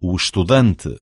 o estudante